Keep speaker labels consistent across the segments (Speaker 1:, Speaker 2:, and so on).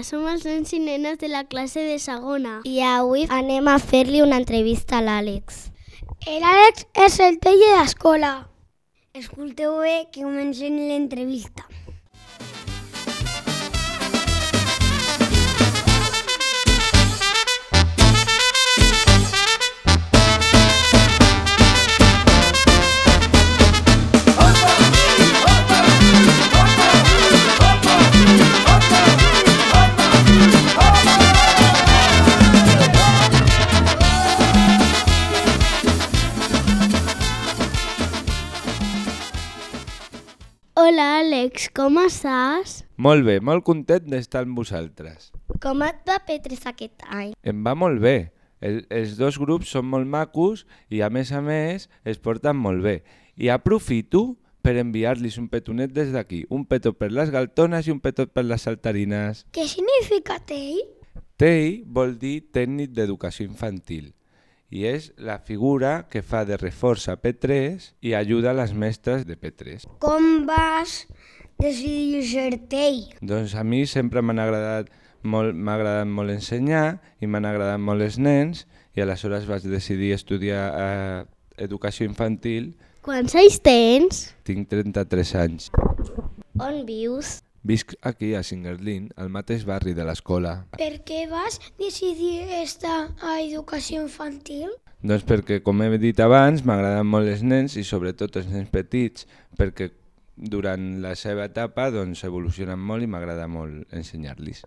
Speaker 1: Som els nens i nenes de la classe de segona.
Speaker 2: I avui anem a fer-li una entrevista a l'Àlex.
Speaker 3: L'Àlex és el tell de l'escola. Escolteu bé que comencem l'entrevista.
Speaker 1: Àlex, com estàs?
Speaker 4: Molt bé, molt content d'estar amb vosaltres.
Speaker 2: Com et va P3 aquest any?
Speaker 4: Em va molt bé. El, els dos grups són molt macos i a més a més es porten molt bé. I aprofito per enviar-los un petonet des d'aquí. Un petó per les galtones i un petó per les saltarines.
Speaker 3: Què significa tell?
Speaker 4: TEI vol dir tècnic d'educació infantil i és la figura que fa de reforç a P3 i ajuda a les mestres de P3.
Speaker 3: Com vas decidir ser tell?
Speaker 4: Doncs a mi sempre m'han agradat molt, m'ha agradat molt ensenyar i m'han agradat molt els nens i aleshores vaig decidir estudiar eh, educació infantil.
Speaker 1: Quants anys tens?
Speaker 4: Tinc 33 anys.
Speaker 2: On vius?
Speaker 4: Visc aquí a Singerlin, al mateix barri de l'escola.
Speaker 3: Per què vas decidir estar a educació infantil?
Speaker 4: Doncs perquè, com he dit abans, m'agraden molt els nens i sobretot els nens petits, perquè durant la seva etapa doncs, evolucionen molt i m'agrada molt ensenyar-los.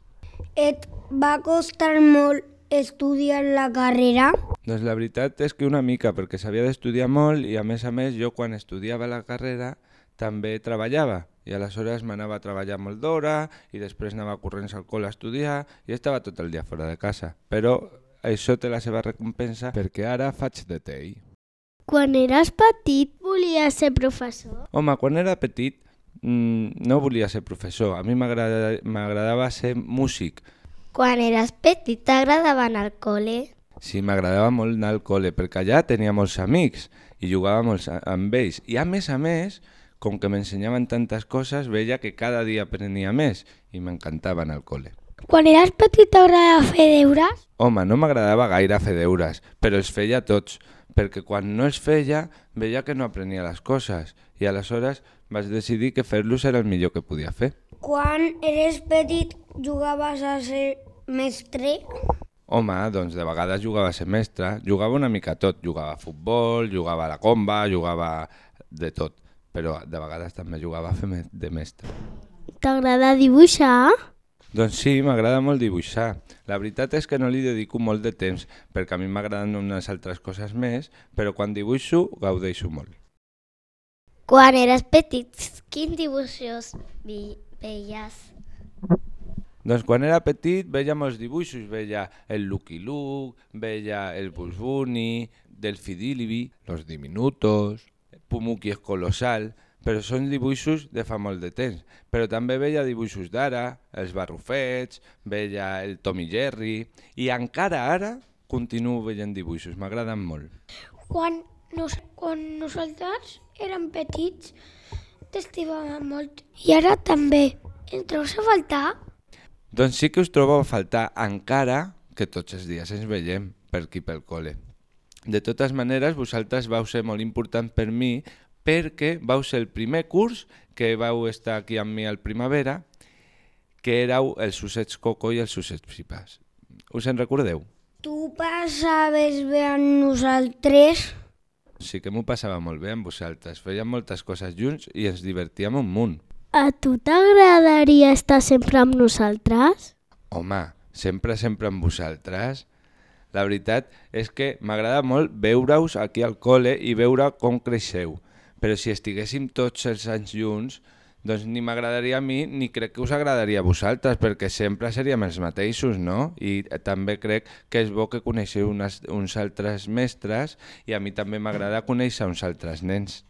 Speaker 3: Et va costar molt estudiar la carrera?
Speaker 4: Doncs la veritat és que una mica, perquè s'havia d'estudiar molt i a més a més jo quan estudiava la carrera també treballava i aleshores m'anava a treballar molt d'hora i després anava corrents al col a estudiar i estava tot el dia fora de casa. Però això té la seva recompensa perquè ara faig de tei.
Speaker 1: Quan eres petit volies ser professor?
Speaker 4: Home, quan era petit mmm, no volia ser professor, a mi m'agrada- m'agradava ser músic.
Speaker 2: Quan eres petit t'agradava anar al col·le?
Speaker 4: Sí, m'agradava molt anar al col·le perquè allà tenia molts amics i jugava molt amb ells. I a més a més, com que m'ensenyaven tantes coses, veia que cada dia aprenia més i m'encantava anar al col·le.
Speaker 3: Quan eres petit t'agradava fer deures?
Speaker 4: Home, no m'agradava gaire fer deures, però els feia tots, perquè quan no els feia veia que no aprenia les coses i aleshores vaig decidir que fer-los era el millor que podia fer.
Speaker 3: Quan eres petit jugaves a ser mestre?
Speaker 4: Home, doncs de vegades jugava a ser mestre, jugava una mica tot, jugava a futbol, jugava a la comba, jugava de tot, però de vegades també jugava a fer de mestre.
Speaker 1: T'agrada dibuixar?
Speaker 4: Doncs sí, m'agrada molt dibuixar. La veritat és que no li dedico molt de temps, perquè a mi m'agraden unes altres coses més, però quan dibuixo gaudeixo molt.
Speaker 2: Quan eres petit, quins dibuixos veies?
Speaker 4: Doncs quan era petit veia molts dibuixos, veia el Lucky Luke, veia el Bugs Bunny, Delphi Dilibi, Los Diminutos, Pumuki és colossal, però són dibuixos de fa molt de temps. Però també veia dibuixos d'ara, els Barrufets, veia el Tom i Jerry, i encara ara continuo veient dibuixos, m'agraden molt.
Speaker 3: Quan, nos, quan nosaltres érem petits t'estimàvem molt. I ara també. Ens trobes a faltar?
Speaker 4: Doncs sí que us trobo a faltar encara que tots els dies ens veiem per aquí pel col·le. De totes maneres, vosaltres vau ser molt important per mi perquè vau ser el primer curs que vau estar aquí amb mi al primavera, que éreu els Sussets Coco i els Sussets Pipes. Us en recordeu?
Speaker 3: Tu passaves bé amb nosaltres?
Speaker 4: Sí que m'ho passava molt bé amb vosaltres. Fèiem moltes coses junts i ens divertíem un munt.
Speaker 1: A tu t'agradaria estar sempre amb nosaltres?
Speaker 4: Home, sempre, sempre amb vosaltres. La veritat és que m'agrada molt veure-us aquí al col·le i veure com creixeu. Però si estiguéssim tots els anys junts, doncs ni m'agradaria a mi ni crec que us agradaria a vosaltres, perquè sempre seríem els mateixos, no? I també crec que és bo que coneixeu unes, uns altres mestres i a mi també m'agrada conèixer uns altres nens.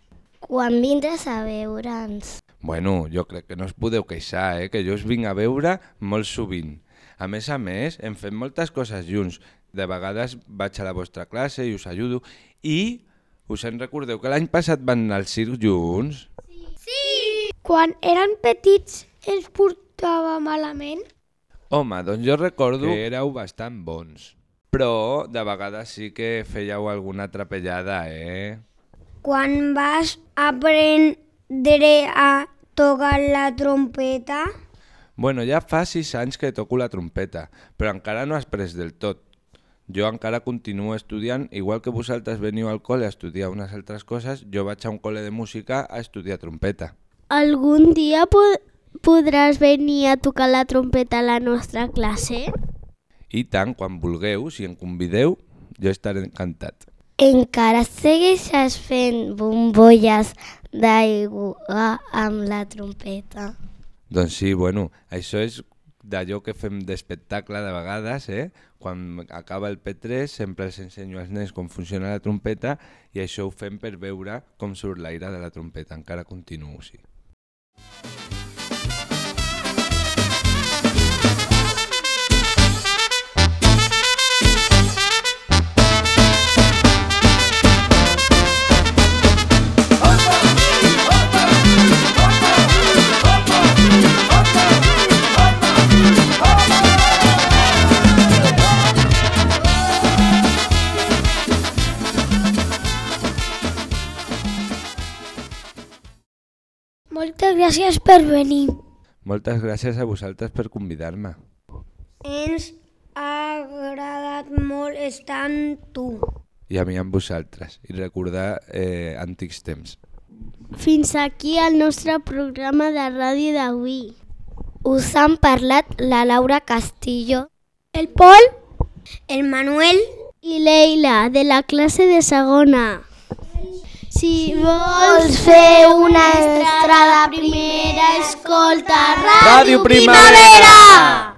Speaker 2: Quan vindràs a veure'ns?
Speaker 4: Bueno, jo crec que no us podeu queixar, eh? que jo us vinc a veure molt sovint. A més a més, hem fet moltes coses junts. De vegades vaig a la vostra classe i us ajudo. I us en recordeu que l'any passat van anar al circ junts?
Speaker 3: Quan eren petits ens portava malament?
Speaker 4: Home, doncs jo recordo que éreu bastant bons. Però de vegades sí que fèieu alguna trapellada, eh?
Speaker 3: Quan vas aprendre a tocar la trompeta?
Speaker 4: Bueno, ja fa sis anys que toco la trompeta, però encara no has pres del tot. Jo encara continuo estudiant, igual que vosaltres veniu al col·le a estudiar unes altres coses, jo vaig a un col·le de música a estudiar trompeta.
Speaker 1: Algun dia po podràs venir a tocar la trompeta a la nostra classe?
Speaker 4: I tant, quan vulgueu, si em convideu, jo estaré encantat.
Speaker 2: Encara segueixes fent bombolles d'aigua amb la trompeta?
Speaker 4: Doncs sí, bueno, això és d'allò que fem d'espectacle de vegades, eh? Quan acaba el P3 sempre els ensenyo als nens com funciona la trompeta i això ho fem per veure com surt l'aire de la trompeta. Encara continuo, sí.
Speaker 3: Moltes gràcies per venir.
Speaker 4: Moltes gràcies a vosaltres per convidar-me.
Speaker 3: Ens ha agradat molt estar amb tu.
Speaker 4: I a mi amb vosaltres. I recordar eh, antics temps.
Speaker 1: Fins aquí el nostre programa de ràdio d'avui.
Speaker 2: Us han parlat la Laura Castillo,
Speaker 3: El Pol, el Manuel,
Speaker 1: I Leila, de la classe de segona. Si vols fer una estrada primera, escolta Ràdio
Speaker 4: Ràdio Primavera!